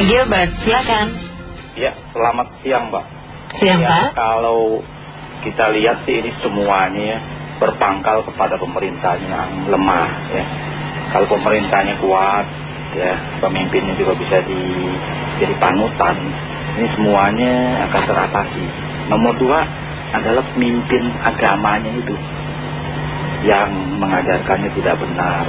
Pak Gilbert, silakan. Ya, selamat siang Mbak. Siang ya, Pak. Kalau kita lihat sih ini semuanya ya, berpangkal kepada pemerintahnya yang lemah ya. Kalau pemerintahnya kuat ya, pemimpinnya juga bisa di, jadi panutan. Ini semuanya akan teratasi. Nomor dua adalah pemimpin agamanya itu yang mengajarkannya tidak benar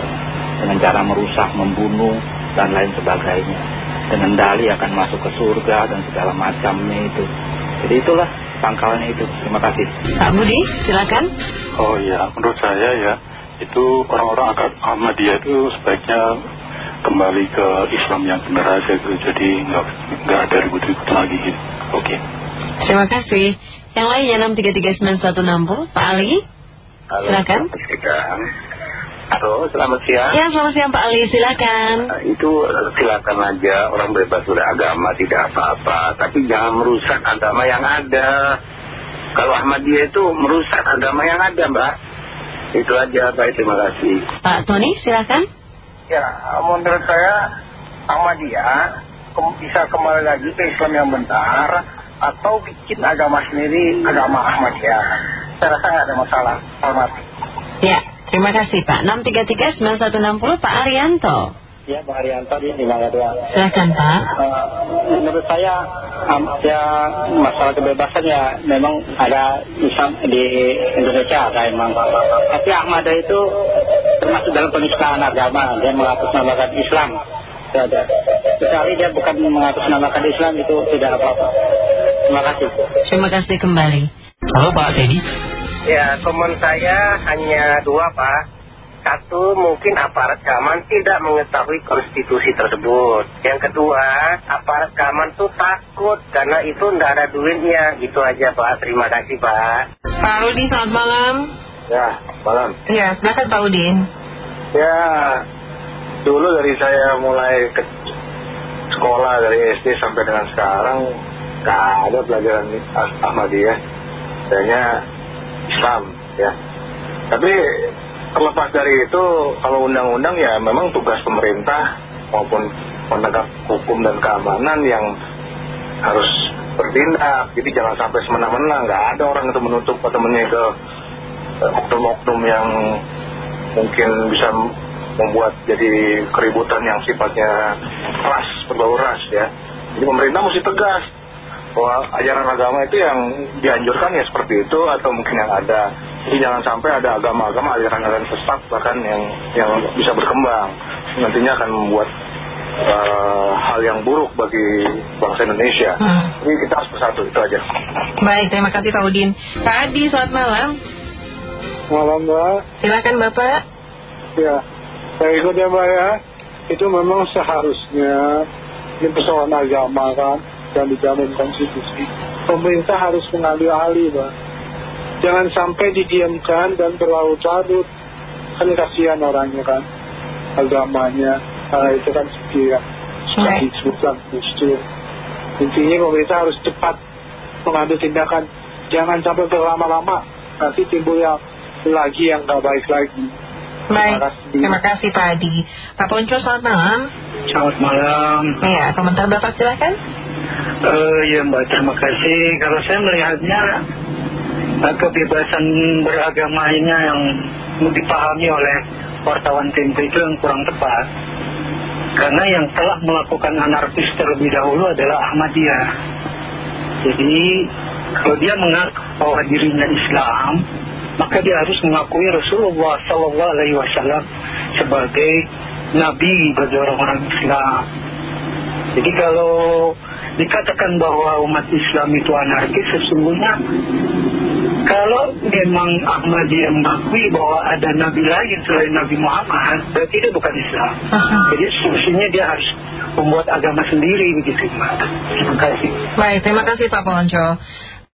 dengan cara merusak, membunuh dan lain sebagainya. Dengan dali akan masuk ke surga dan segala macamnya itu. Jadi itulah pangkalnya itu. Terima kasih. Pak Budi, silakan. Oh ya, menurut saya ya, itu orang-orang akad Ahmadiyah itu sebaiknya kembali ke Islam yang benar aja gitu. Jadi nggak nggak ada ribut-ribut lagi gitu. Oke. Terima kasih. Yang lainnya 6339160, Pak Ali. Halo, Silakan. selamat siang. Halo, selamat siang. Ya, selamat siang Pak Ali, silakan. Eh, Itu eh, silakan aja orang bebas beragama tidak apa-apa, tapi jangan merusak agama yang ada. Kalau Ahmadiyah itu merusak agama yang ada, Mbak. Itu aja, baik terima kasih. Pak Tony, silakan. Ya, menurut saya Ahmadiyah ke- bisa kembali lagi ke Islam yang benar atau bikin agama sendiri, agama Ahmadiyah. Saya rasa nggak ada masalah. Hormat. Ya, terima kasih Pak. 6339160, Pak Arianto. Ya, Pak Arianto di Mangga Silakan Pak. menurut saya ya masalah kebebasan ya memang ada Islam di Indonesia ada emang tapi Ahmadiyah itu termasuk dalam penistaan agama dia mengatasnamakan Islam Itu ada kecuali dia bukan mengatasnamakan Islam itu tidak apa-apa terima kasih Terima kasih kembali. Halo Pak Teddy. Ya komen saya hanya dua Pak satu mungkin aparat keamanan tidak mengetahui konstitusi tersebut yang kedua aparat keamanan tuh takut karena itu tidak ada duitnya gitu aja Pak terima kasih Pak Pak Rudi, selamat malam. Ya, malam. Ya, silakan Pak Udin. Ya, dulu dari saya mulai ke sekolah dari SD sampai dengan sekarang nggak ada pelajaran Ah- Ahmadiyah, adanya Islam ya. Tapi terlepas dari itu, kalau undang-undang ya memang tugas pemerintah maupun penegak hukum dan keamanan yang harus bertindak. Jadi jangan sampai semena-mena, nggak ada orang itu menutup atau ke eh, oknum-oknum yang mungkin bisa membuat jadi keributan yang sifatnya ras, berbau ras ya. Jadi pemerintah mesti tegas bahwa ajaran agama itu yang dianjurkan ya seperti itu atau mungkin yang ada. Jadi jangan sampai ada agama-agama ajaran-ajaran sesat bahkan yang yang bisa berkembang. Nantinya akan membuat eh, hal yang buruk bagi bangsa Indonesia. Hmm. Jadi kita harus bersatu itu aja. Baik, terima kasih Pak Udin. Pak Adi, selamat malam. malam Mbak Silakan Bapak. ya saya ikut ya Mbak ya itu memang seharusnya ini persoalan agama kan yang dijamin konstitusi pemerintah harus mengambil alih Mbak jangan sampai didiamkan dan berlarut-larut kan kasihan orangnya kan agamanya karena itu kan seperti Baik. disebutkan justru intinya pemerintah harus cepat mengambil tindakan jangan sampai berlama-lama nanti timbul yang lagi yang gak baik lagi Baik, Terima kasih. terima kasih Pak Adi. Pak Ponco, selamat malam. Selamat malam. Ya, komentar Bapak silakan. Ya Mbak, terima kasih. Kalau saya melihatnya eh, kebebasan beragamanya yang dipahami oleh wartawan tempo itu yang kurang tepat. Karena yang telah melakukan anarkis terlebih dahulu adalah Ahmadiyah. Jadi kalau dia mengaku bahwa dirinya Islam, maka dia harus mengakui Rasulullah Wasallam sebagai Nabi bagi orang-orang Islam. Jadi kalau dikatakan bahwa umat Islam itu anarkis sesungguhnya kalau memang Ahmadiyah mengakui bahwa ada Nabi lain selain Nabi Muhammad berarti dia bukan Islam. Jadi sesungguhnya dia harus membuat agama sendiri begitu. Terima kasih. Baik, terima kasih Pak Ponco.